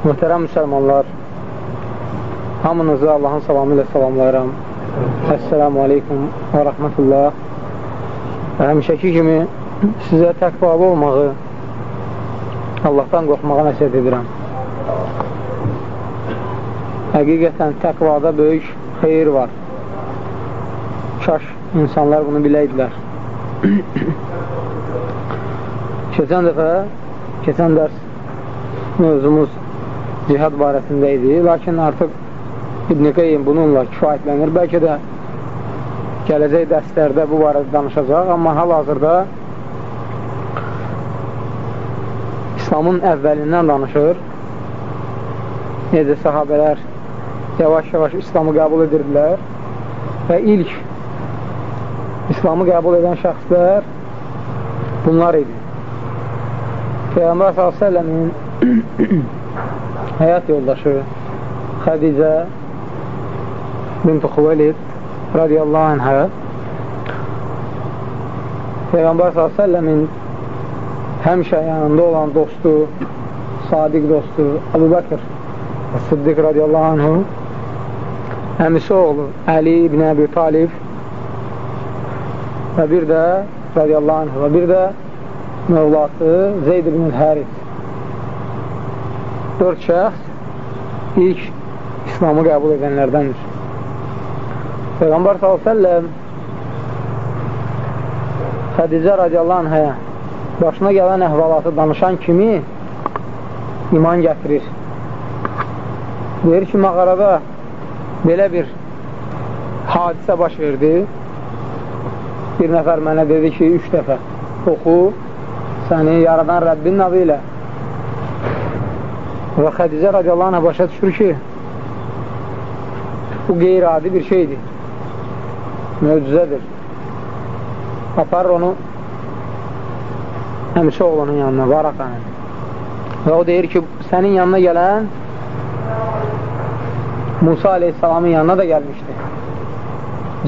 Möhtərəm müsəlmanlar, hamınızı Allahın salamı ilə salamlayıram. Əssəlamu aleykum və rəhmətullah. Həmişəki kimi sizə təqvalı olmağı, Allahdan qorxmağa nəsiyyət edirəm. Həqiqətən təqvada böyük xeyir var. Kaş insanlar bunu biləydilər. keçən dəfə, keçən dərs mövzumuz cihad barəsində idi. Lakin artıq İbn-i Qeym bununla kifayətlənir. Bəlkə də gələcək dərslərdə bu barədə danışacaq. Amma hal-hazırda İslamın əvvəlindən danışır. Necə sahabələr yavaş-yavaş İslamı qəbul edirdilər və ilk İslamı qəbul edən şəxslər bunlar idi. Peyğəmbər s.ə.v-in həyat yoldaşı Xədicə bint Xuvelid radiyallahu anhə Peyğəmbər s.ə.v-in həmişə yanında olan dostu, sadiq dostu Əbu Bəkir Sıddiq radiyallahu anhu əmisi oğlu Əli ibn Əbi Talib və bir də radiyallahu anhu və bir də mövlası Zeyd ibn Həris dörd şəxs ilk İslamı qəbul edənlərdəndir. Peyğəmbər s.ə.v Xədicə radiyallahu anhəyə başına gələn əhvalatı danışan kimi iman gətirir. Deyir ki, mağarada belə bir hadisə baş verdi. Bir nəfər mənə dedi ki, üç dəfə oxu, səni yaradan Rəbbin adı ilə Və Xədicə radiyallahu anh başa düşür ki, bu qeyri-adi bir şeydir. Möcüzədir. Aparır onu əmsi oğlunun yanına, Varaqanın. Və o deyir ki, sənin yanına gələn Musa aleyhissalamın yanına da gəlmişdi.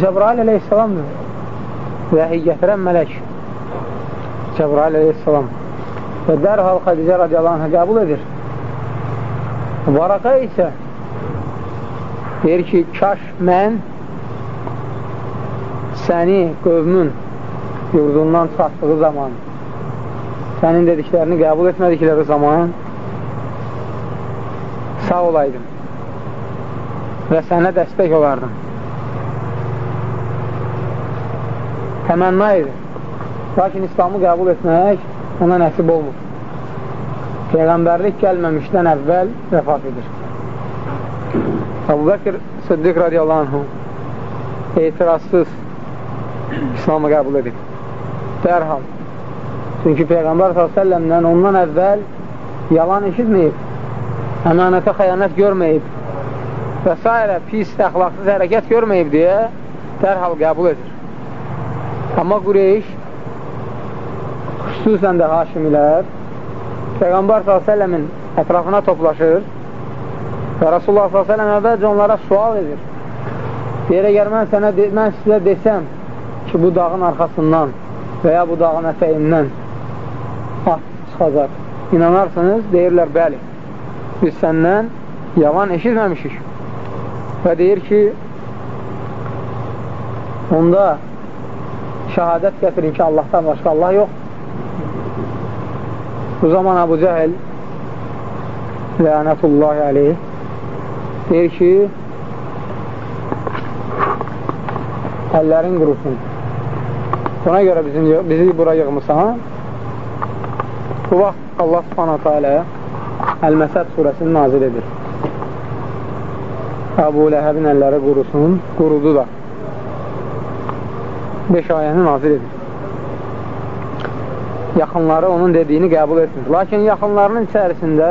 Cəbrail aleyhissalamdır. Vəhiy gətirən mələk. Cəbrail aleyhissalam. Və dərhal Xədicə radiyallahu anh qəbul edir. Varaqa isə deyir ki, kaş mən səni qövmün yurdundan çıxartdığı zaman sənin dediklərini qəbul etmədikləri zaman sağ olaydım və sənə dəstək olardım. Təmənna idi. Lakin İslamı qəbul etmək ona nəsib olmur. Peyğəmbərlik gəlməmişdən əvvəl vəfat edir. Əbu Bəkir Sıddiq radiyallahu anhu etirazsız İslamı qəbul edib. Dərhal. Çünki Peyğəmbər s.ə.v-dən ondan əvvəl yalan eşitməyib, əmanətə xəyanət görməyib və s. pis, əxlaqsız hərəkət görməyib deyə dərhal qəbul edir. Amma Qureyş, xüsusən də haşimilər, Peyğəmbər s.ə.v-in ətrafına toplaşır və Rasulullah s.ə.v əvvəlcə onlara sual edir. Deyir, əgər mən, sənə, mən sizə desəm ki, bu dağın arxasından və ya bu dağın ətəyindən at çıxacaq, inanarsınız, deyirlər, bəli, biz səndən yalan eşitməmişik. Və deyir ki, onda şəhadət gətirin ki, Allahdan başqa Allah yox. Bu zaman Abu Cəhəl lənətullahi aleyh deyir ki əllərin qurusun. Buna görə bizim, bizi bura yığmısan. Bu vaxt Allah subhanətə alə Əl-Məsəd surəsini nazil edir. Əbu Ləhəbin əlləri qurusun, qurudu da. 5 ayəni nazil edir yaxınları onun dediyini qəbul etmir. Lakin yaxınlarının içərisində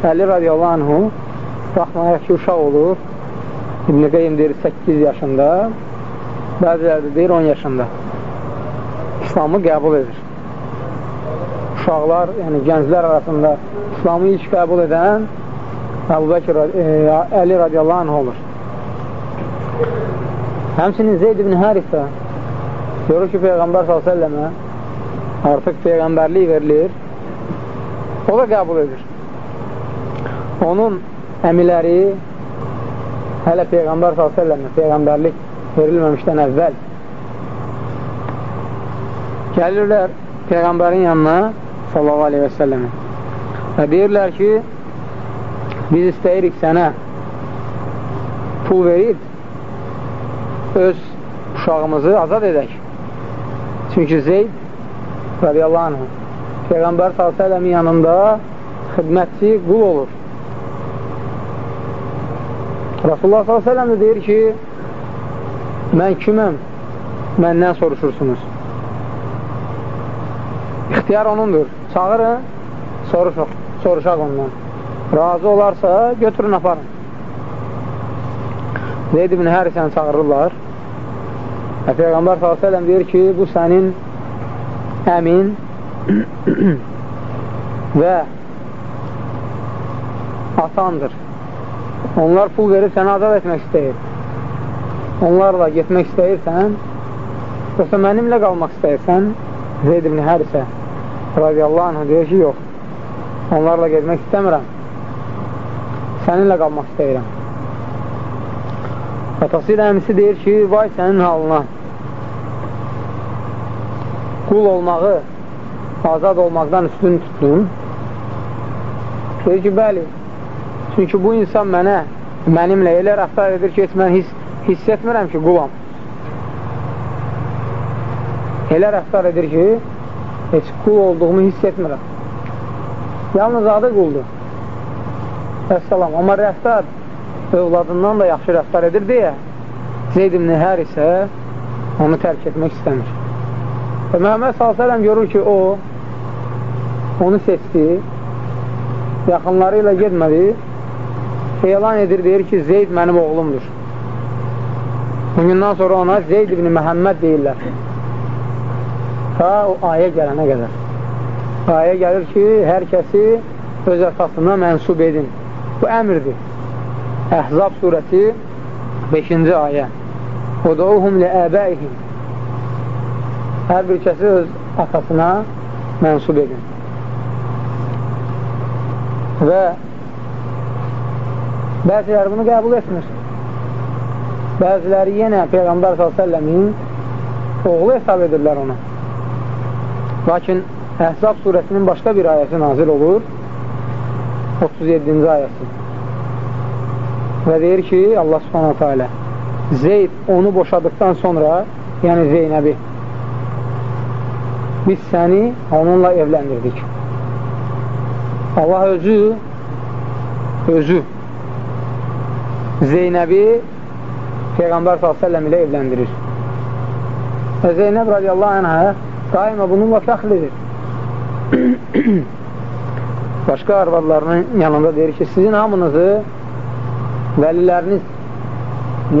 Əli radiyallahu anhu baxmayaq ki, uşaq olur. İbn-i Qeym deyir 8 yaşında, bəziləri deyir 10 yaşında. İslamı qəbul edir. Uşaqlar, yəni gənclər arasında İslamı ilk qəbul edən Əbu Bəkir, e, Əli radiyallahu anh olur. Həmsinin Zeyd ibn Harisə görür ki, Peyğəmbər s.ə.və artıq Peyğəmbərlik verilir, o da qəbul edir. onun əmiləri hələ Peyğəmbər s.ə.və Peyğəmbərlik verilməmişdən əvvəl gəlirlər Peyğəmbərin yanına sallallahu aleyhi və səlləmə və deyirlər ki biz istəyirik sənə pul verib öz uşağımızı azad edək. Çünki Zeyd radiyallahu anh Peyğəmbər s.ə.v-in yanında xidmətçi qul olur Rasulullah s.ə.v də deyir ki mən kiməm məndən soruşursunuz İxtiyar onundur. Çağırın, soruşaq, soruşaq ondan. Razı olarsa götürün, aparın. Zeyd ibn Hərisəni çağırırlar. Peyğəmbər s.ə.v deyir ki, bu sənin əmin və atandır. Onlar pul verib səni azad etmək istəyir. Onlarla getmək istəyirsən, yoxsa mənimlə qalmaq istəyirsən, Zeyd ibn Hərisə radiyallahu anh deyir ki, yox, onlarla gezmək istəmirəm, səninlə qalmaq istəyirəm. Atası ilə əmisi deyir ki, vay sənin halına, qul olmağı azad olmaqdan üstün tutdun. Deyir ki, bəli, çünki bu insan mənə, mənimlə elə rəftar edir ki, heç mən hiss, hiss etmirəm ki, qulam. Elə rəftar edir ki, heç qul olduğumu hiss etmirəm. Yalnız adı quldur. Əssalam. Amma rəftar övladından da yaxşı rəftar edir deyə Zeyd ibn Hər isə onu tərk etmək istəmir. Və Məhəmməd s.ə.v görür ki, o onu seçdi, yaxınları ilə getmədi, elan edir, deyir ki, Zeyd mənim oğlumdur. Bugündən sonra ona Zeyd ibn Məhəmməd deyirlər ta o ayə gələnə qədər. Ayə gəlir ki, hər kəsi öz əsasına mənsub edin. Bu əmirdir. Əhzab surəsi 5-ci ayə. Uduhum li əbəihim. Hər bir kəsi öz atasına mənsub edin. Və bəziləri bunu qəbul etmir. Bəziləri yenə Peyğəmbər s.ə.v-in oğlu hesab edirlər ona. Lakin Əhzab surəsinin başqa bir ayəsi nazil olur, 37-ci ayəsi. Və deyir ki, Allah subhanahu teala Zeyd onu boşadıktan sonra, yəni Zeynəbi biz səni onunla evləndirdik. Allah özü özü Zeynəbi Peyğəmbər s.ə.v ilə evləndirir. Və Zeynəb radiyallahu anhə daima bununla fəxr edir. Başqa arvadlarının yanında deyir ki, sizin hamınızı vəliləriniz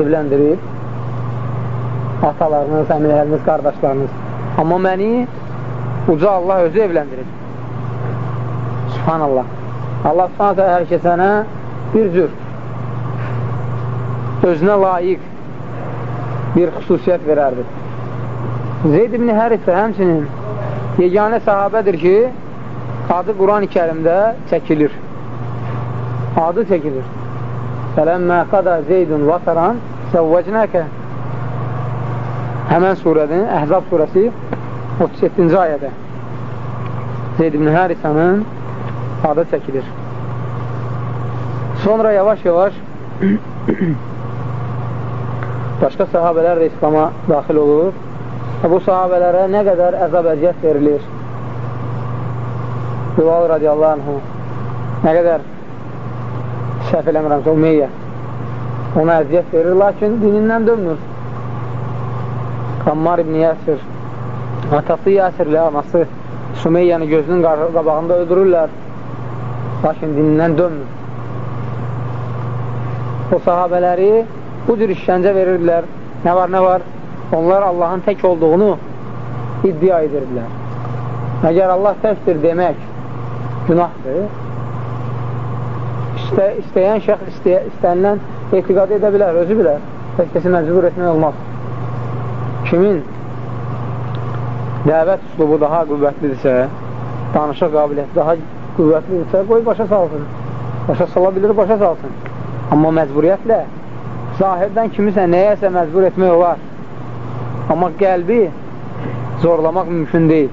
evləndirib, atalarınız, əmiləriniz, qardaşlarınız. Amma məni uca Allah özü evləndirib. Subhanallah. Allah subhanətə hər kəsənə bir cür özünə layiq bir xüsusiyyət verərdir. Zeyd ibn Hərifə həmçinin yeganə sahabədir ki, adı Quran-ı kərimdə çəkilir. Adı çəkilir. Fələmmə qada Zeydun vataran səvvəcnəkə Həmən surənin, Əhzab surəsi 37-ci ayədə Zeyd ibn Hərisənin adı çəkilir. Sonra yavaş-yavaş başqa sahabələr də İslama daxil olur bu sahabələrə nə qədər əzab əziyyət verilir. Bilal radiyallahu anhu nə qədər səhv eləmirəmsə Umeyyə ona əziyyət verir, lakin dinindən dönmür. Qammar ibn Yəsir atası Yəsirlə anası Sümeyyəni gözünün qabağında öldürürlər, lakin dinindən dönmür. O sahabələri bu cür işgəncə verirdilər. Nə var, nə var? onlar Allahın tək olduğunu iddia edirdilər. Əgər Allah təkdir demək günahdır, İstə, istəyən şəxs istəyə, istənilən etiqad edə bilər, özü bilər. Heç kəsi məcbur etmək olmaz. Kimin dəvət üslubu daha qüvvətlidirsə, danışıq qabiliyyəti daha qüvvətlidirsə, qoy başa salsın. Başa sala bilir, başa salsın. Amma məcburiyyətlə zahirdən kimisə nəyəsə məcbur etmək olar. Amma qəlbi zorlamaq mümkün deyil.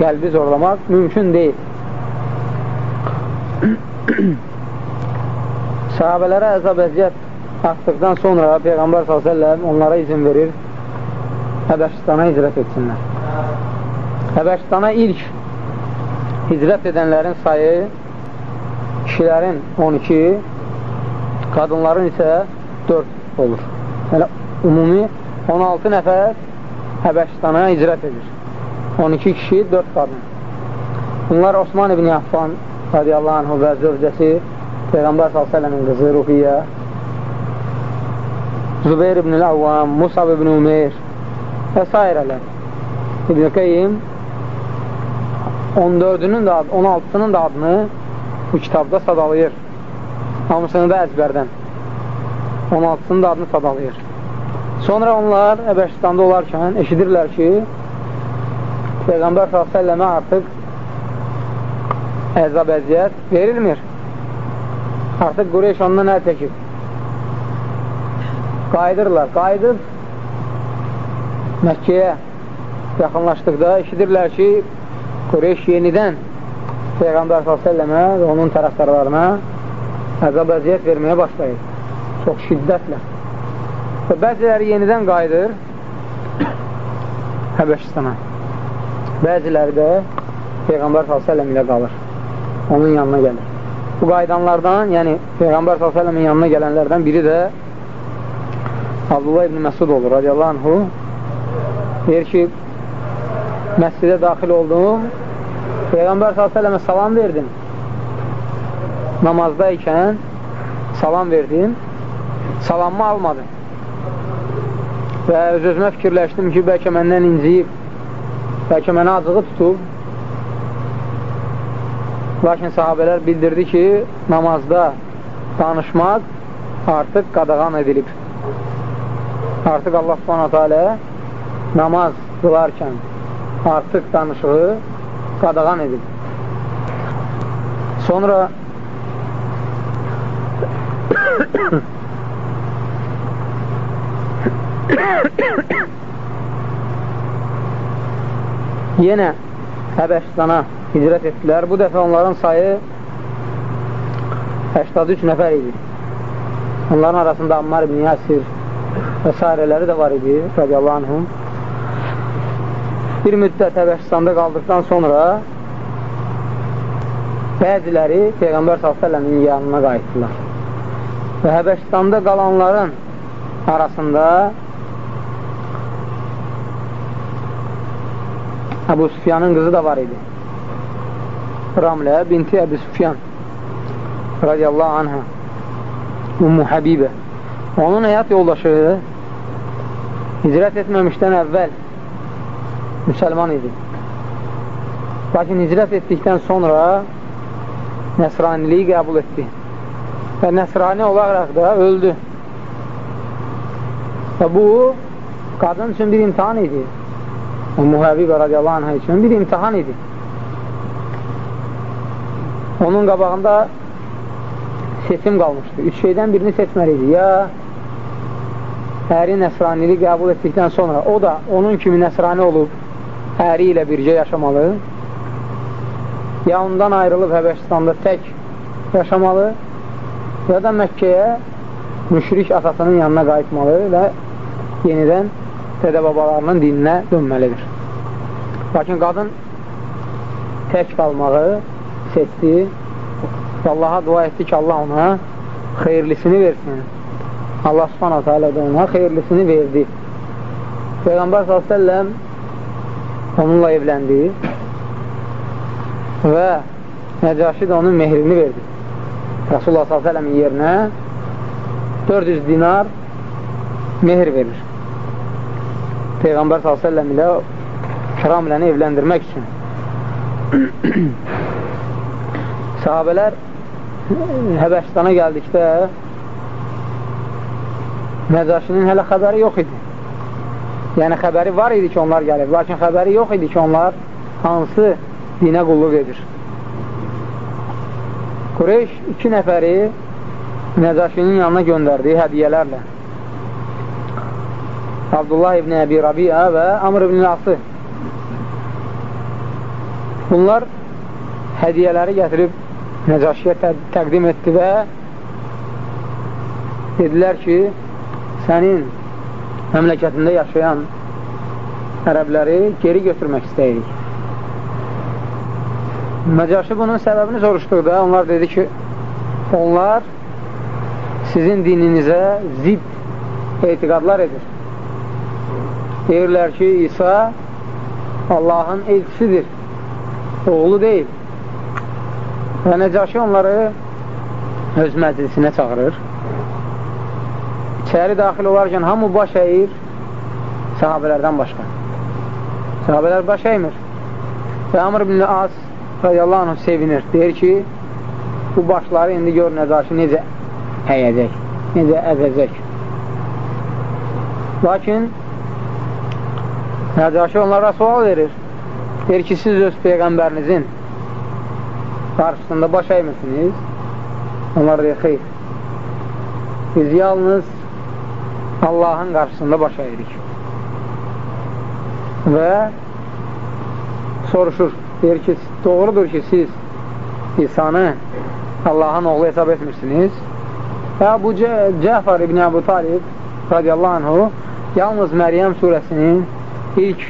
Qəlbi zorlamaq mümkün deyil. Sahabələrə əzab əziyyət artdıqdan sonra Peyğəmbər s.ə.v onlara izin verir Həbəşistana hicrət etsinlər. Həbəşistana ilk hicrət edənlərin sayı kişilərin 12, qadınların isə 4 olur. Yəni, ümumi 16 nəfər Həbəşistana hicrət edir. 12 kişi, 4 qadın. Bunlar Osman ibn Affan radiyallahu anhu və zövcəsi Peyğəmbər s.ə.v-in qızı Ruhiyyə Zübeyir ibn-i Avvam, Musab ibn Umeyr və s. İbn-i Qeyyim 14-ünün də, 16-sının da adını bu kitabda sadalayır. Hamısını da əzbərdən. 16-sının da adını sadalayır. Sonra onlar Əbəşistanda olarkən eşidirlər ki, Peyğəmbər s.ə.və artıq əzab əziyyət verilmir. Artıq Qureyş ondan əl çəkib. Qayıdırlar. Qayıdıb Məkkəyə yaxınlaşdıqda eşidirlər ki, Qureyş yenidən Peyğəmbər s.ə.və və onun tərəfdarlarına əzab əziyyət verməyə başlayır. Çox şiddətlə. Və bəziləri yenidən qayıdır Həbəşistana. Bəziləri də Peyğəmbər s.ə.v ilə qalır onun yanına gəlir. Bu qaydanlardan, yəni Peyğəmbər s.ə.v-in yanına gələnlərdən biri də Abdullah ibn Məsud olur, radiyallahu anhu. Deyir ki, məscidə daxil oldum, Peyğəmbər s.ə.və salam verdim. Namazda ikən salam verdim, salamımı almadım. Və öz-özümə fikirləşdim ki, bəlkə məndən inciyib, bəlkə mənə acığı tutub, Lakin sahabələr bildirdi ki, namazda danışmaq artıq qadağan edilib. Artıq Allah subhanətə alə namaz qılarkən artıq danışığı qadağan edib. Sonra yenə Həbəşistana hicrət etdilər. Bu dəfə onların sayı 83 nəfər idi. Onların arasında Ammar ibn Yasir və s. də var idi, radiyallahu anhum. Bir müddət Həbəşistanda qaldıqdan sonra bəziləri Peyğəmbər s.ə.v-in yanına qayıtdılar. Və Həbəşistanda qalanların arasında Əbu Süfyanın qızı da var idi. Ramlə binti Əbi Sufyan radiyallahu anhə Ummu Həbibə onun həyat yoldaşı hicrət etməmişdən əvvəl müsəlman idi. Lakin hicrət etdikdən sonra nəsraniliyi qəbul etdi. Və nəsrani olaraq da öldü. Və bu qadın üçün bir imtihan idi. Ummu Həbibə radiyallahu anhə üçün bir imtihan idi. Onun qabağında seçim qalmışdı. Üç şeydən birini seçməliydi. Ya əri nəsranili qəbul etdikdən sonra o da onun kimi nəsrani olub əri ilə bircə yaşamalı ya ondan ayrılıb Həbəşistanda tək yaşamalı ya da Məkkəyə müşrik atasının yanına qayıtmalı və yenidən dədə babalarının dininə dönməlidir. Lakin qadın tək qalmağı seçdi və Allaha dua etdi ki, Allah ona xeyirlisini versin. Allah subhanətə alə də ona xeyirlisini verdi. Peyğəmbər s.ə.v onunla evləndi və Nəcaşi də onun mehrini verdi. Rasulullah s.ə.v-in yerinə 400 dinar mehir verir. Peyğəmbər s.ə.v ilə Kiramləni evləndirmək üçün sahabələr Həbəşistana gəldikdə Nəcaşinin hələ xəbəri yox idi. Yəni, xəbəri var idi ki, onlar gəlib, lakin xəbəri yox idi ki, onlar hansı dinə qulluq edir. Qureyş iki nəfəri Nəcaşinin yanına göndərdiyi hədiyələrlə. Abdullah ibn Əbi Rabia və Amr ibn Ası bunlar hədiyələri gətirib Nəcaşiyə təqdim etdi və dedilər ki, sənin məmləkətində yaşayan ərəbləri geri götürmək istəyirik. Nəcaşi bunun səbəbini soruşduqda onlar dedi ki, onlar sizin dininizə zid etiqadlar edir. Deyirlər ki, İsa Allahın elçisidir, oğlu deyil. Və Nəcaşi onları öz məclisinə çağırır. İçəri daxil olarkən hamı baş əyir sahabələrdən başqa. Sahabələr baş əymir. Və Amr ibn As radiyallahu anh sevinir. Deyir ki, bu başları indi gör Nəcaşi necə əyəcək, necə əzəcək. Lakin Nəcaşi onlara sual verir. Deyir ki, siz öz Peyğəmbərinizin qarşısında baş əymirsiniz? Onlar deyir, xeyr. Biz yalnız Allahın qarşısında baş əyirik. Və soruşur, deyir ki, doğrudur ki, siz İsa'nı Allahın oğlu hesab etmirsiniz. Və bu Cəfər ibn Əbu Talib radiyallahu anhu yalnız Məryəm surəsinin ilk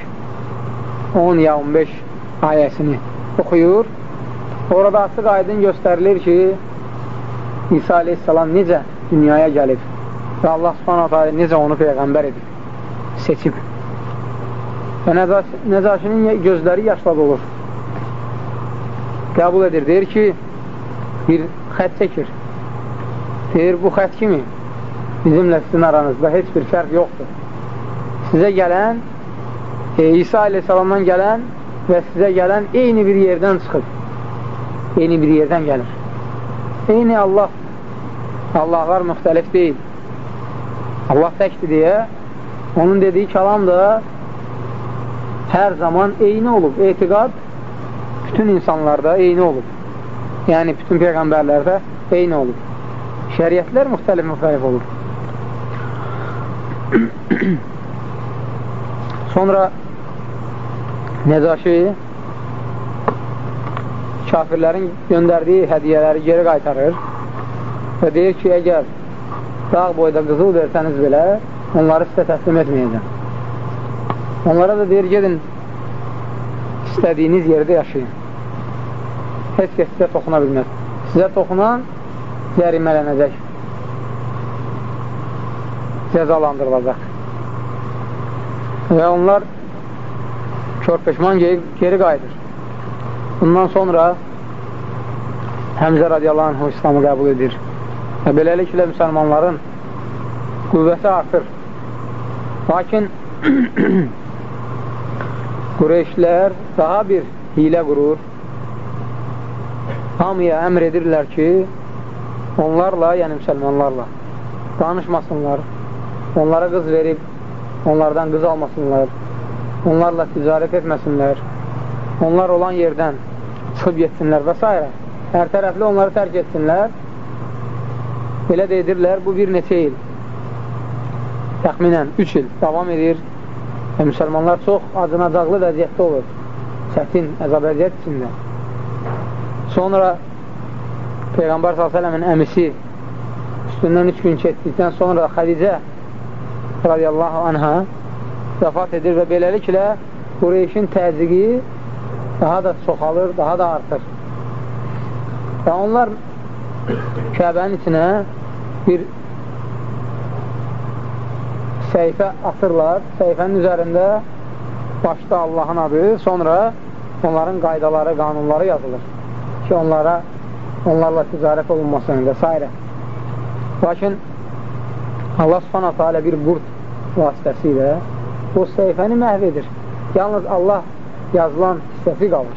10 ya 15 ayəsini oxuyur Orada açıq aydın göstərilir ki, İsa aleyhissalam necə dünyaya gəlib və Allah subhanahu ta'ala necə onu Peyğəmbər edib, seçib. Və Nəcaşinin gözləri yaşla dolur. Qəbul edir, deyir ki, bir xət çəkir. Deyir, bu xət kimi bizimlə sizin aranızda heç bir fərq yoxdur. Sizə gələn, e, İsa aleyhissalamdan gələn və sizə gələn eyni bir yerdən çıxıb eyni bir yerdən gəlir. Eyni Allah. Allahlar müxtəlif deyil. Allah təkdir deyə onun dediyi kəlam da hər zaman eyni olub. Etiqad bütün insanlarda eyni olub. Yəni, bütün peyğəmbərlərdə eyni olub. Şəriətlər müxtəlif-müxtəlif olub. Sonra Nəcaşi kafirlərin göndərdiyi hədiyələri geri qaytarır və deyir ki, əgər dağ boyda qızıl versəniz belə, onları sizə təslim etməyəcəm. Onlara da deyir, gedin, istədiyiniz yerdə yaşayın. Heç kəs sizə toxuna bilməz. Sizə toxunan cərimələnəcək, cəzalandırılacaq. Və onlar körpeşman geri, geri qayıdır. Bundan sonra Həmzə radiyallahu anh İslamı qəbul edir. Və beləliklə müsəlmanların qüvvəti artır. Lakin Qureyşlər daha bir hilə qurur. Hamıya əmr edirlər ki, onlarla, yəni müsəlmanlarla danışmasınlar, onlara qız verib, onlardan qız almasınlar, onlarla ticarət etməsinlər, onlar olan yerdən çıxıb getsinlər və s. Hər tərəfli onları tərk etsinlər. Belə də edirlər, bu bir neçə il, təxminən 3 il davam edir və müsəlmanlar çox acınacaqlı vəziyyətdə olur, çətin, əzab əziyyət içində. Sonra Peyğəmbər s.ə.v-in əmisi üstündən 3 gün keçdikdən sonra Xədicə radiyallahu anhə vəfat edir və beləliklə Qureyşin təziqi daha da çoxalır, daha da artır. Və onlar Kəbənin içinə bir səhifə atırlar, səhifənin üzərində başda Allahın adı, sonra onların qaydaları, qanunları yazılır ki, onlara onlarla ticarət olunmasın və s. Lakin Allah subhanətə alə bir burd vasitəsilə o səhifəni məhv edir. Yalnız Allah yazılan hissəsi qalır.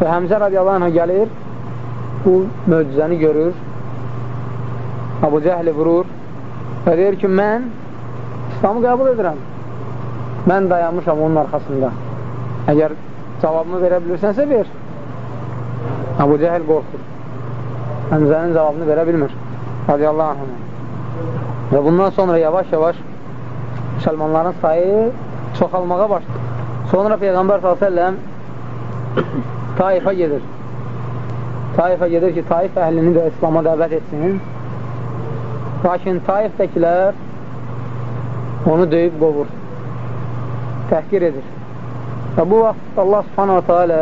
Və Həmzə radiyallahu anh gəlir, bu möcüzəni görür, Abu Cəhli vurur və deyir ki, mən İslamı qəbul edirəm. Mən dayanmışam onun arxasında. Əgər cavabımı verə bilirsənsə, ver. Abu Cəhil qorxur. Həmzənin cavabını verə bilmir. Radiyallahu anhına. Və bundan sonra yavaş-yavaş müsəlmanların sayı çoxalmağa başladı. Sonra Peyğəmbər s.ə.v Taifə gedir. Taifə gedir ki, Taif əhlini də İslama dəvət etsin. Lakin Taifdəkilər onu döyüb qovur, təhqir edir. Və bu vaxt Allah subhanahu teala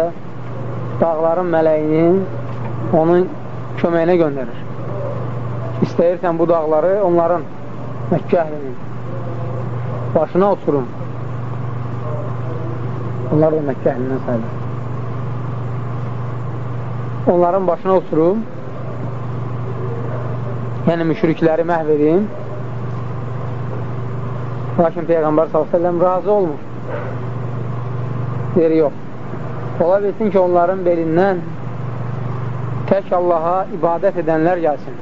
dağların mələyini onun köməyinə göndərir. İstəyirsən bu dağları onların Məkkə əhlinin başına oturum. Onlar da Məkkə əhlindən sayılır. Onların başına oturum. Yəni müşrikləri məhv edin. Lakin Peyğəmbər s.ə.v razı olmur. Deyir, yox. Ola bilsin ki, onların belindən tək Allaha ibadət edənlər gəlsin.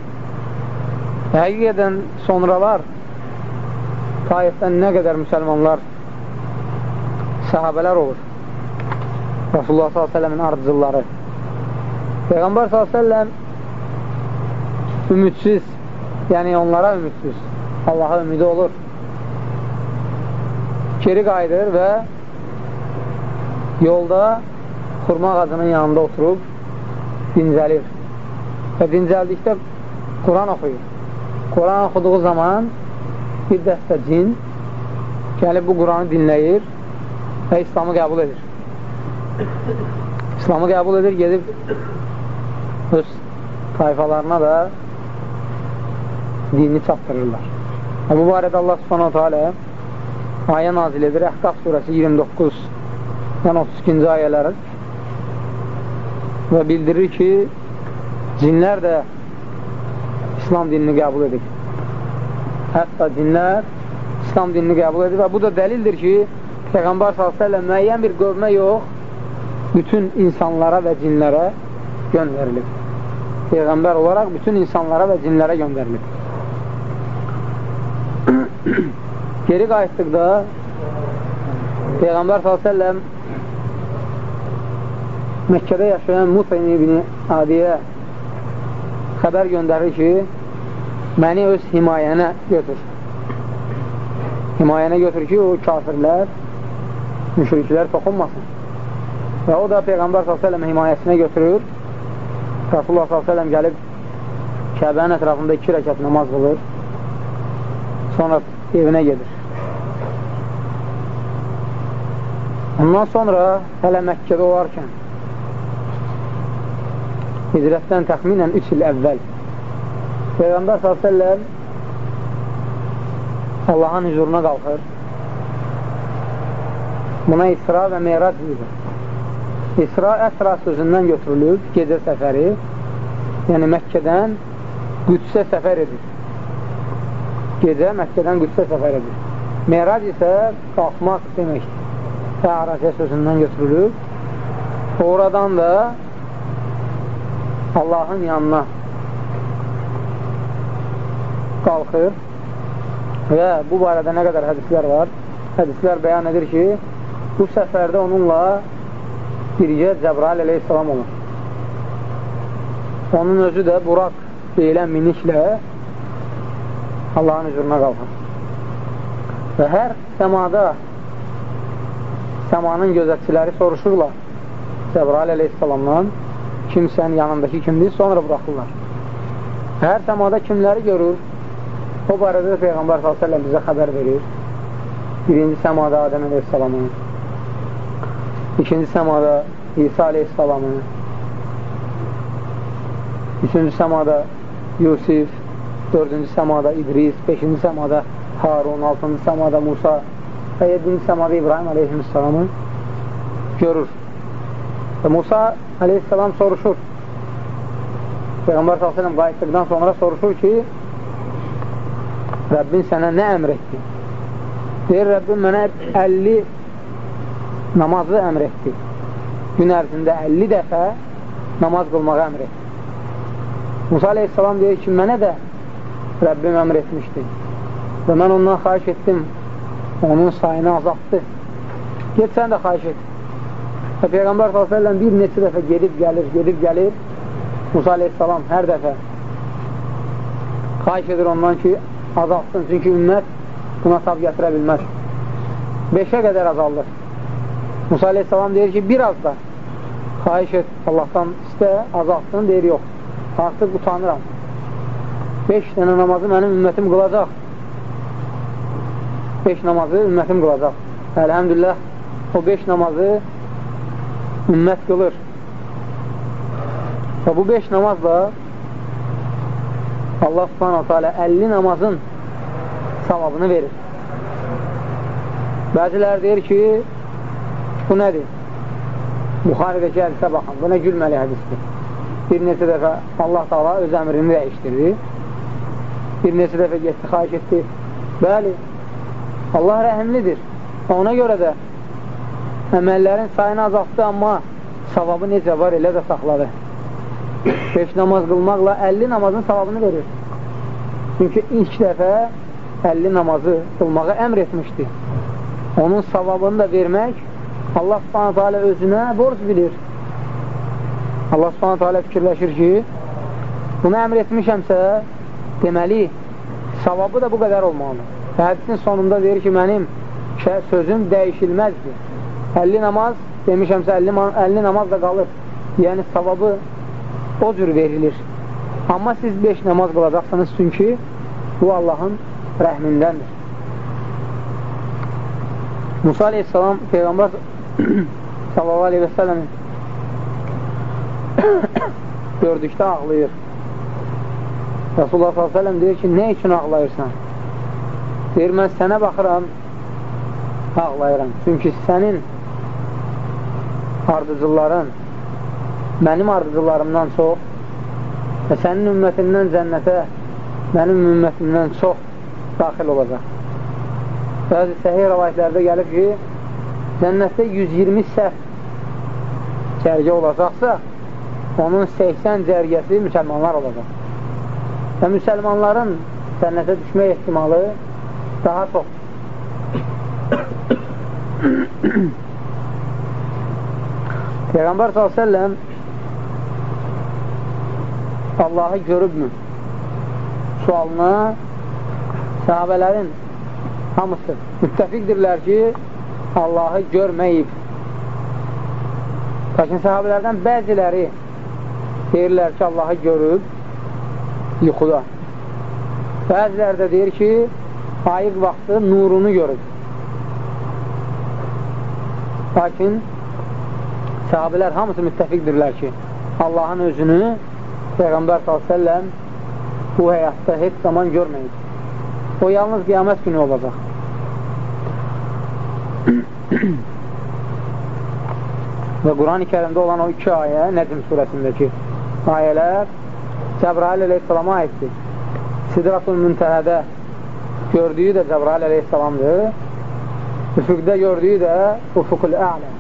Həqiqədən sonralar Taifdən nə qədər müsəlmanlar səhabələr olur. Rasulullah s.ə.v-in ardıcılları. Peyğəmbər s.ə.v ümidsiz, yəni onlara ümidsiz, Allaha ümidi olur. Geri qayıdır və yolda xurma ağacının yanında oturub dincəlir. Və dincəldikdə Quran oxuyur. Quran oxuduğu zaman bir dəstə cin gəlib bu Quranı dinləyir və İslamı qəbul edir. İslamı qəbul edir, gedib öz tayfalarına da dinini çatdırırlar. Və bu barədə Allah subhanahu teala ayə nazil edir. Əhqaf surəsi 29 yəni 32-ci ayələr və bildirir ki, cinlər də İslam dinini qəbul edir. Hətta cinlər İslam dinini qəbul edir və bu da dəlildir ki, Peyğəmbər s.ə.v müəyyən bir qövmə yox, bütün insanlara və cinlərə göndərilib. Peyğəmbər olaraq bütün insanlara və cinlərə göndərilib. Geri qayıtdıqda Peyğəmbər s.ə.v Məkkədə yaşayan Musa ibn Adiyə xəbər göndərir ki, məni öz himayənə götür. Himayənə götür ki, o kafirlər, müşriklər toxunmasın. Və o da Peyğəmbər s.ə.v himayəsinə götürür. Rasulullah s.ə.v gəlib Kəbənin ətrafında iki rəkat namaz qılır. Sonra evinə gedir. Ondan sonra hələ Məkkədə olarkən hicrətdən təxminən 3 il əvvəl Peyğəmbər s.ə.v Allahın hüzuruna qalxır. Buna İsra və Meyrac deyilir. İsra əsra sözündən götürülüb, gecə səfəri, yəni Məkkədən Qüdsə səfər edir. Gecə Məkkədən Qüdsə səfər edir. Meyrac isə qalxmaq deməkdir. Fəarəcə sözündən götürülüb. Oradan da Allahın yanına qalxır və bu barədə nə qədər hədislər var? Hədislər bəyan edir ki, bu səfərdə onunla birgə Cəbrail əleyhissalam olur. Onun özü də Buraq deyilən miniklə Allahın hüzuruna qalxır. Və hər səmada səmanın gözətçiləri soruşurlar Cəbrail əleyhissalamdan kimsən yanındakı kimdir, sonra buraxırlar. Hər səmada kimləri görür? O barədə də Peyğəmbər s.ə.v bizə xəbər verir. Birinci səmada Adəm əleyhissalamı, ikinci səmada İsa əleyhissalamı, üçüncü səmada Yusif, dördüncü səmada İdris, beşinci səmada Harun, altıncı səmada Musa və yedinci səmada İbrahim əleyhissalamı görür. Və Musa aleyhissalam soruşur. Peyğəmbər s.ə.v qayıtdıqdan sonra soruşur ki, Rəbbin sənə nə əmr etdi? Deyir, Rəbbin mənə 50 namazı əmr etdi. Gün ərzində 50 dəfə namaz qılmağı əmr etdi. Musa aleyhissalam deyir ki, mənə də Rəbbim əmr etmişdi. Və mən ondan xahiş etdim, onun sayını azaltdı. Get sən də xahiş et. Və Peyğəmbər s.ə.v bir neçə dəfə gedib gəlir, gedib gəlir Musa aleyhissalam hər dəfə xaiş edir ondan ki, azaltsın. Çünki ümmət buna tab gətirə bilməz. Beşə qədər azaldır. Musa aleyhissalam deyir ki, biraz da xaiş et, Allahdan istə, azaltsın, deyir, yox. Artıq utanıram. Beş dənə namazı mənim ümmətim qılacaq. Beş namazı ümmətim qılacaq. Əlhəmdülillah, o beş namazı ümmət qılır. Və bu beş namazla Allah subhanahu teala 50 namazın savabını verir. Bəzilər deyir ki, bu nədir? Buxarədəki hədisə baxın, bu nə gülməli hədisdir. Bir neçə dəfə Allah Taala öz əmrini dəyişdirdi. Bir neçə dəfə getdi, xahiş etdi. Bəli, Allah rəhimlidir. Ona görə də əməllərin sayını azaltdı, amma savabı necə var, elə də saxladı. 5 namaz qılmaqla 50 namazın savabını verir. Çünki ilk dəfə 50 namazı qılmağa əmr etmişdi. Onun savabını da vermək Allah subhanətə alə özünə borc bilir. Allah subhanətə alə fikirləşir ki, bunu əmr etmişəmsə, deməli, savabı da bu qədər olmalıdır. Və hədisin sonunda deyir ki, mənim sözüm dəyişilməzdir. 50 namaz demişəmsə, 50, 50 namaz da qalır. Yəni, savabı o cür verilir. Amma siz 5 namaz qılacaqsınız, çünki bu Allahın rəhmindəndir. Musa aleyhissalam Peyğəmbər sallallahu aleyhi və səlləmin gördükdə ağlayır. Rasulullah sallallahu aleyhi və səlləm deyir ki, nə üçün ağlayırsan? Deyir, mən sənə baxıram, ağlayıram. Çünki sənin ardıcılların mənim ardıcılarımdan çox və sənin ümmətindən cənnətə mənim ümmətimdən çox daxil olacaq. Bəzi səhih rəvayətlərdə gəlib ki, cənnətdə 120 səhv cərgə olacaqsa, onun 80 cərgəsi müsəlmanlar olacaq. Və müsəlmanların cənnətə düşmək ehtimalı daha çox. Peyğəmbər s.ə.v Allahı görübmü? Sualına sahabələrin hamısı müttəfiqdirlər ki, Allahı görməyib. Lakin sahabələrdən bəziləri deyirlər ki, Allahı görüb yuxuda. Bəziləri də deyir ki, ayıq vaxtı nurunu görüb. Lakin sahabələr hamısı müttəfiqdirlər ki, Allahın özünü Peyğəmbər s.ə.v bu həyatda heç zaman görməyib. O yalnız qiyamət günü olacaq. Və Quran-ı kərimdə olan o iki ayə, Nəcm surəsindəki ayələr Cəbrail əleyhissalama aiddir. Sidratul müntəhədə gördüyü də Cəbrail əleyhissalamdır. Üfüqdə gördüyü də ufuqul ələ,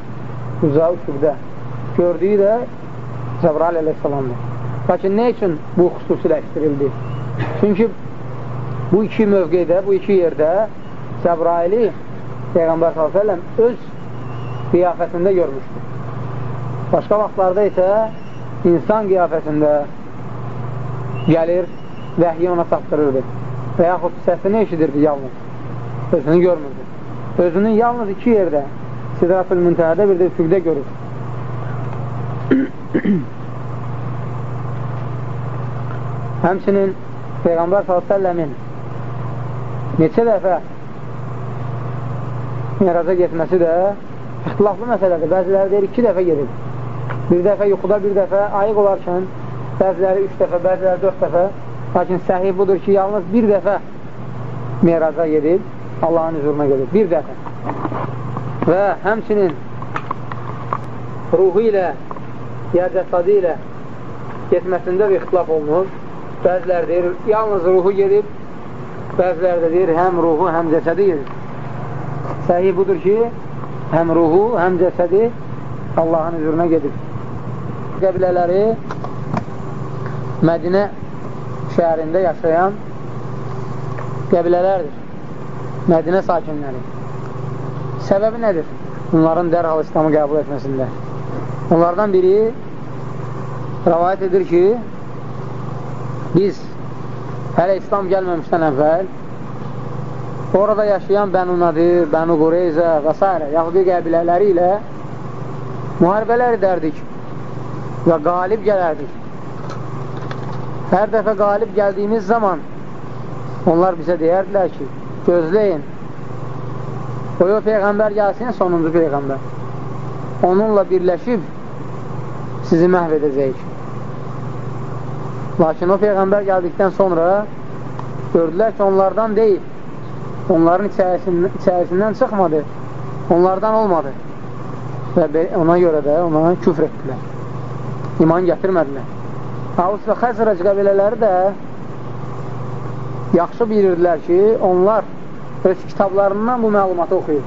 uzağı üfüqdə gördüyü də Cəbrail əleyhissalamdır. Lakin nə üçün bu xüsusiləşdirildi? Çünki bu iki mövqedə, bu iki yerdə Cəbraili Peyğəmbər s.ə.v öz qiyafətində görmüşdür. Başqa vaxtlarda isə insan qiyafətində gəlir, vəhyi ona çatdırırdı və yaxud səsini eşidirdi yalnız, özünü görmürdü. Özünü yalnız iki yerdə, Sidratul Müntəhədə bir də üfüqdə görür. Həmçinin Peyğəmbər s.ə.v-in neçə dəfə miraca getməsi də ixtilaflı məsələdir. Bəziləri deyir, iki dəfə gedib. Bir dəfə yuxuda, bir dəfə ayıq olarkən, bəziləri üç dəfə, bəziləri dörd dəfə. Lakin səhih budur ki, yalnız bir dəfə miraca gedib, Allahın hüzuruna gedib. Bir dəfə. Və həmçinin ruhu ilə, ya cəsadı ilə getməsində bir ixtilaf olunur. Bəzilər deyir, yalnız ruhu gedib, bəzilər də deyir, həm ruhu, həm cəsədi gedib. Səhih budur ki, həm ruhu, həm cəsədi Allahın üzrünə gedib. Qəbilələri Mədinə şəhərində yaşayan qəbilələrdir. Mədinə sakinləri. Səbəbi nədir? Bunların dərhal İslamı qəbul etməsində. Onlardan biri rəvayət edir ki, biz hələ İslam gəlməmişdən əvvəl orada yaşayan Bənu Nadir, Bənu Qureyzə və s. Yahudi qəbilələri ilə müharibələr edərdik və qalib gələrdik. Hər dəfə qalib gəldiyimiz zaman onlar bizə deyərdilər ki, gözləyin, o o Peyğəmbər gəlsin, sonuncu Peyğəmbər. Onunla birləşib sizi məhv edəcəyik. Lakin o Peyğəmbər gəldikdən sonra gördülər ki, onlardan deyil, onların içərisindən, içərisindən çıxmadı, onlardan olmadı və ona görə də ona küfr etdilər. İman gətirmədilər. Avus və Xəzrəc qəbilələri də yaxşı bilirdilər ki, onlar öz kitablarından bu məlumatı oxuyur.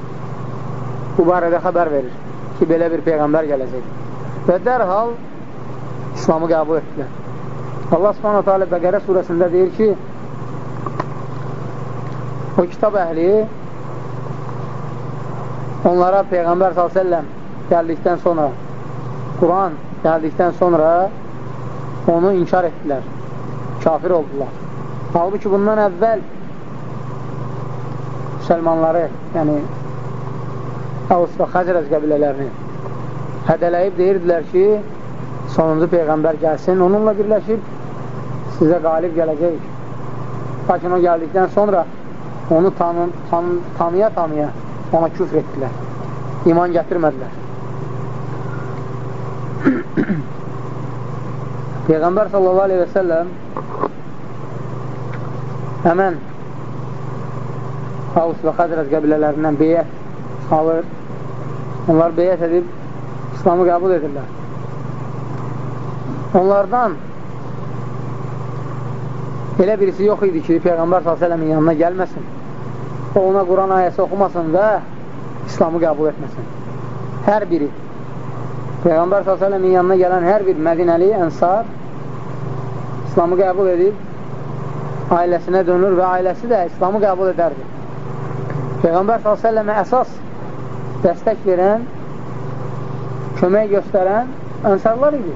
Bu barədə xəbər verir ki, belə bir Peyğəmbər gələcək. Və dərhal İslamı qəbul etdilər. Allah subhanahu teala Bəqərə surəsində deyir ki, o kitab əhli onlara Peyğəmbər s.ə.v gəldikdən sonra Quran gəldikdən sonra onu inkar etdilər, kafir oldular. Halbuki bundan əvvəl müsəlmanları, yəni Avus və Xəcrəz qəbilələrini hədələyib deyirdilər ki, sonuncu Peyğəmbər gəlsin, onunla birləşib sizə qalib gələcək. Lakin o gəldikdən sonra onu tanı, tan, tanıya tanıya ona küfr etdilər. İman gətirmədilər. Peyğəmbər sallallahu aleyhi və səlləm həmən Havus və Xədrəz qəbilələrindən beyyət alır. Onlar beyyət edib İslamı qəbul edirlər. Onlardan Elə birisi yox idi ki, Peyğəmbər s.ə.v-in yanına gəlməsin, o ona Quran ayəsi oxumasın və İslamı qəbul etməsin. Hər biri, Peyğəmbər s.ə.v-in yanına gələn hər bir Mədinəli, ənsar İslamı qəbul edib, ailəsinə dönür və ailəsi də İslamı qəbul edərdi. Peyğəmbər s.ə.və əsas dəstək verən, kömək göstərən ənsarlar idi.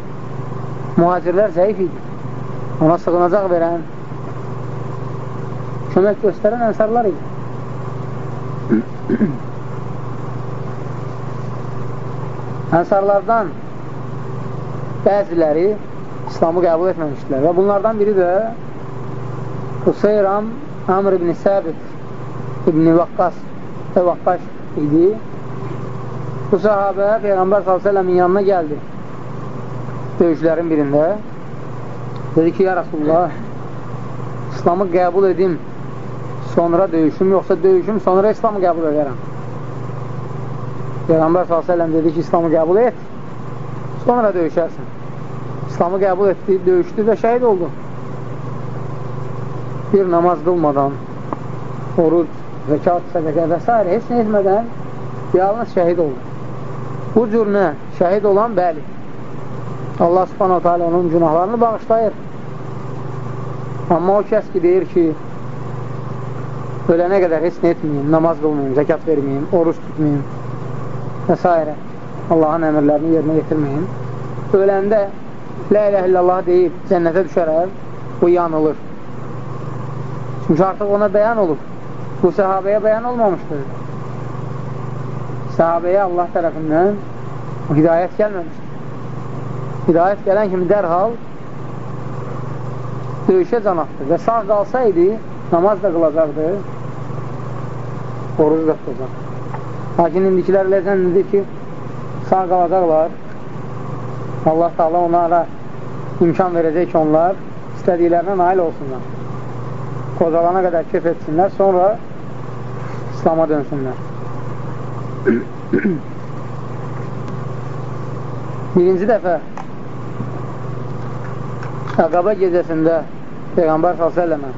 Mühacirlər zəif idi. Ona sığınacaq verən, kömək göstərən ənsarlar idi. Ənsarlardan bəziləri İslamı qəbul etməmişdilər və bunlardan biri də Hüseyram Amr ibn Səbit ibn Vaqqas və Vaqqaş idi. Bu sahabə Peyğəmbər s.ə.v-in yanına gəldi döyüşlərin birində. Dedi ki, ya Rasulullah, İslamı qəbul edim sonra döyüşüm, yoxsa döyüşüm, sonra İslamı qəbul edərəm. Peyğəmbər s.ə.v dedi ki, İslamı qəbul et, sonra döyüşərsən. İslamı qəbul etdi, döyüşdü və şəhid oldu. Bir namaz qılmadan, oruc, zəkat, sədəqə və s. heç nə etmədən yalnız şəhid oldu. Bu cür nə? Şəhid olan bəli. Allah subhanahu teala onun günahlarını bağışlayır. Amma o kəs ki, deyir ki, ölənə qədər heç nə etməyim, namaz qılmayım, zəkat verməyim, oruç tutmayım və s. Allahın əmrlərini yerinə getirməyim. Öləndə Lə ilə illallah deyib cənnətə düşərək, bu yanılır. Çünki artıq ona bəyan olub. Bu səhabəyə bəyan olmamışdır. Səhabəyə Allah tərəfindən hidayət gəlməmişdir. Hidayət gələn kimi dərhal döyüşə can atdı və sağ qalsaydı, namaz da qılacaqdı, oruc da tutacaq. Lakin indikilər elə zənnidir ki, sağ qalacaqlar. Allah Taala onlara imkan verəcək ki, onlar istədiklərinə nail olsunlar. Qocalana qədər kef etsinlər, sonra İslama dönsünlər. Birinci dəfə Əqaba gecəsində Peyğəmbər s.ə.və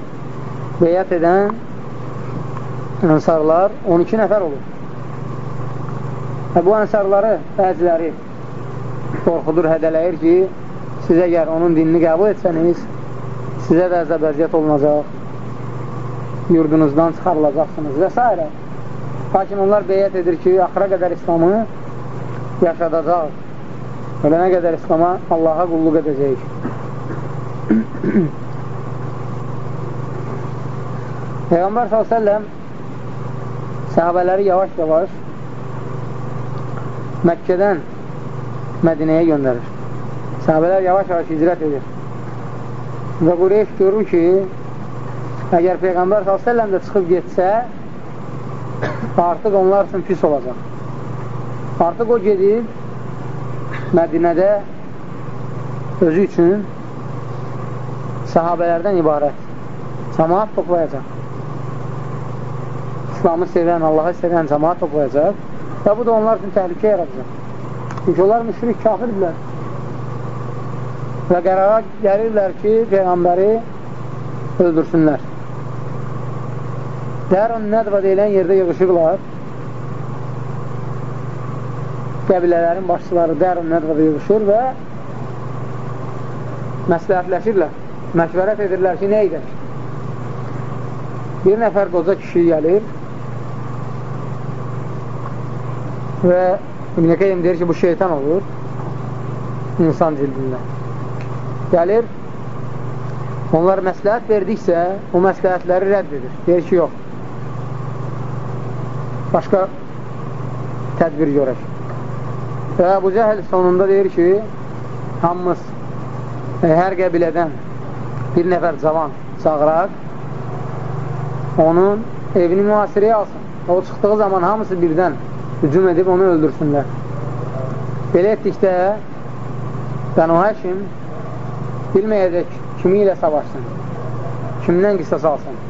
beyət edən ənsarlar 12 nəfər olur. Və bu ənsarları bəziləri qorxudur, hədələyir ki, siz əgər onun dinini qəbul etsəniz, sizə də əzəb əziyyət olunacaq, yurdunuzdan çıxarılacaqsınız və s. Lakin onlar beyyət edir ki, axıra qədər İslamı yaşadacaq ölənə qədər İslama Allaha qulluq edəcəyik. Peyğəmbər s.ə.v səhabələri yavaş-yavaş Məkkədən Mədinəyə göndərir. Səhabələr yavaş-yavaş hicrət edir. Və Qureyş görür ki, əgər Peyğəmbər s.ə.v də çıxıb getsə, artıq onlar üçün pis olacaq. Artıq o gedib Mədinədə özü üçün səhabələrdən ibarət cəmaat toplayacaq. İslamı sevən, Allahı sevən cəmaat toplayacaq və bu da onlar üçün təhlükə yaradacaq. Çünki onlar müşrik kafirdirlər və qərara gəlirlər ki, Peyğəmbəri öldürsünlər. Dərun Nədva deyilən yerdə yığışırlar. Qəbilələrin başçıları Dərun Nədvada yığışır və məsləhətləşirlər. Məşvərət edirlər ki, nə edək? Bir nəfər qoca kişi gəlir və İbn-i Qeym deyir ki, bu şeytan olur insan cildində. Gəlir, onlar məsləhət verdiksə, o məsləhətləri rədd edir. Deyir ki, yox. Başqa tədbir görək. Və Əbu Cəhəl sonunda deyir ki, hamımız e, hər qəbilədən bir nəfər cavan çağıraq, onun evini mühasirəyə alsın. O çıxdığı zaman hamısı birdən hücum edib onu öldürsünlər. Belə etdikdə Bənu Həşim bilməyəcək kimi ilə savaşsın, kimdən qisas alsın.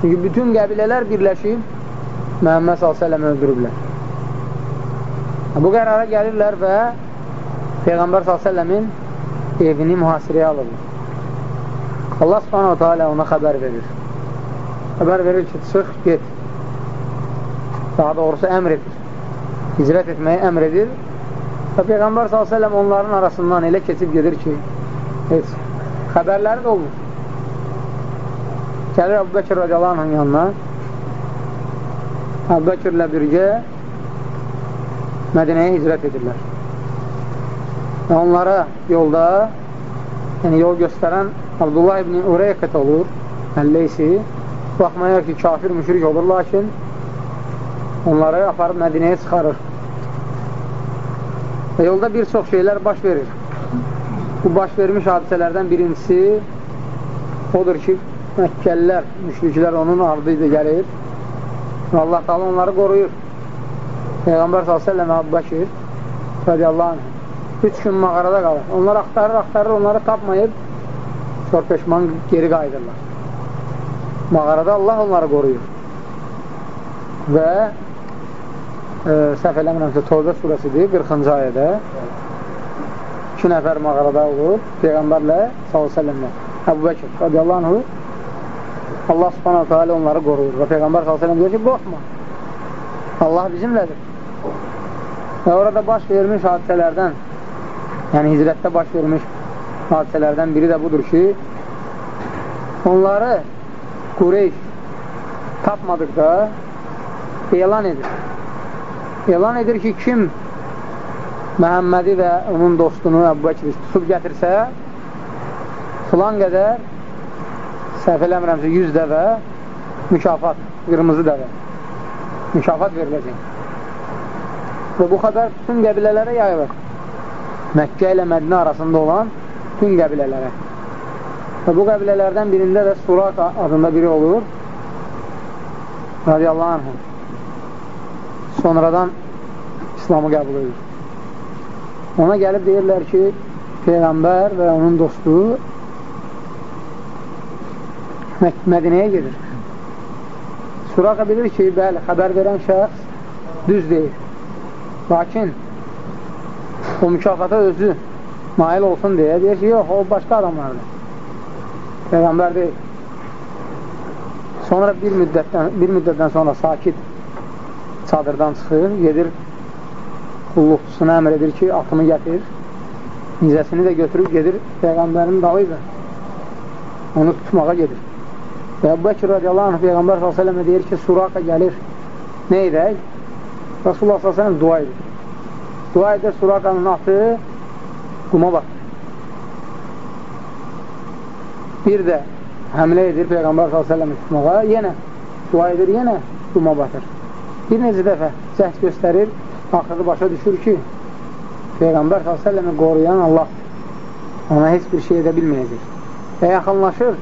Çünki bütün qəbilələr birləşib Məhəmməd s.ə.v öldürüblər. Bu qərara gəlirlər və Peyğəmbər s.ə.v-in evini mühasirəyə alırlar. Allah s.ə.v ona xəbər verir. Xəbər verir ki, çıx, get. Daha doğrusu əmr edir hicrət etməyi əmr edir və Peyğəmbər s.ə.v onların arasından elə keçib gedir ki, heç xəbərləri də olmur. Gəlir Əbu Bəkir radiyalarının yanına Əbu Bəkirlə birgə Mədinəyə hicrət edirlər. Və onlara yolda yəni yol göstərən Abdullah ibn Ureykət olur, əlleysi, baxmayaq ki, kafir, müşrik olur, lakin onları aparıb Mədinəyə çıxarır. Və yolda bir çox şeylər baş verir. Bu baş vermiş hadisələrdən birincisi odur ki, Məkkəlilər, müşriklər onun ardı ilə gəlir Allah taala onları qoruyur. Peyğəmbər s.ə.v və Abu Bakir radiyallahu anh üç gün mağarada qalır. Onlar axtarır, axtarır, onları tapmayıb sonra peşman geri qayıdırlar. Mağarada Allah onları qoruyur. Və səhv eləmirəmsə Tövbə surəsidir 40-cı ayədə. İki nəfər mağarada olur Peyğəmbərlə s.ə.və Əbu Bəkir radiyallahu anhu Allah subhanahu teala onları qoruyur və Peyğəmbər s.ə.v deyir ki, qorxma. Allah bizimlədir. Və orada baş vermiş hadisələrdən yəni hicrətdə baş vermiş hadisələrdən biri də budur ki onları Qureyş tapmadıqda elan edir elan edir ki, kim Məhəmmədi və onun dostunu Əbu Bəkir tutub gətirsə, filan qədər səhv eləmirəmsə 100 dəvə mükafat, qırmızı dəvə mükafat veriləcək. Və bu xəbər bütün qəbilələrə yayılır. Məkkə ilə Mədinə arasında olan bütün qəbilələrə. Və bu qəbilələrdən birində də Suraka adında biri olur. Radiyallahu anh sonradan İslamı qəbul edir. Ona gəlib deyirlər ki, Peyğəmbər və onun dostu Mədinəyə gedir. Suraqa bilir ki, bəli, xəbər verən şəxs düz deyir. Lakin o mükafata özü nail olsun deyə deyir ki, yox, o başqa adamlardır. Peyğəmbər deyil. Sonra bir müddətdən, bir müddətdən sonra sakit çadırdan çıxır, gedir qulluqçusuna əmr edir ki, atımı gətir, nizəsini də götürüb gedir Peyğəmbərin dalı ilə onu tutmağa gedir. Və Əbu Bəkir radiyallahu anh Peyğəmbər s.ə.və deyir ki, Suraka gəlir, nə edək? Rasulullah s.ə.v dua edir. Dua edir Surakanın atı quma batır. Bir də həmlə edir Peyğəmbər s.ə.v tutmağa, yenə dua edir, yenə quma batır. Bir necə dəfə cəhd göstərir, axırı başa düşür ki, Peyğəmbər s.ə.v qoruyan Allah ona heç bir şey edə bilməyəcək. Və yaxınlaşır,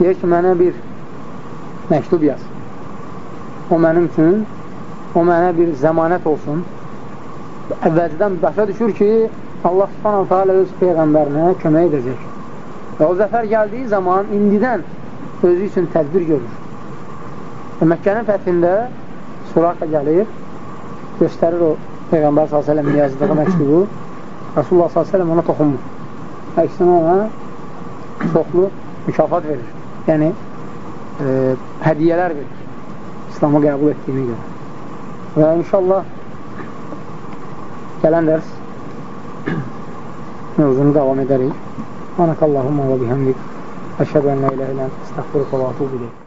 deyir ki, mənə bir məktub yaz. O mənim üçün, o mənə bir zəmanət olsun. Əvvəlcədən başa düşür ki, Allah subhanahu teala öz Peyğəmbərinə kömək edəcək. Və o zəfər gəldiyi zaman indidən özü üçün tədbir görür. Və Məkkənin fəthində Suraka gəlir, göstərir o Peyğəmbər s.ə.v-in yazdığı məktubu. Rasulullah s.ə.v ona toxunmur. Əksinə ona çoxlu mükafat verir. Yəni, e, hədiyələr verir. İslamı qəbul etdiyinə görə. Və inşallah gələn dərs mövzunu davam edərik. Subhanakallahumma və bihamdik. Əşhədu ən la ilahe illə əstəğfiruka və atubu ileyk.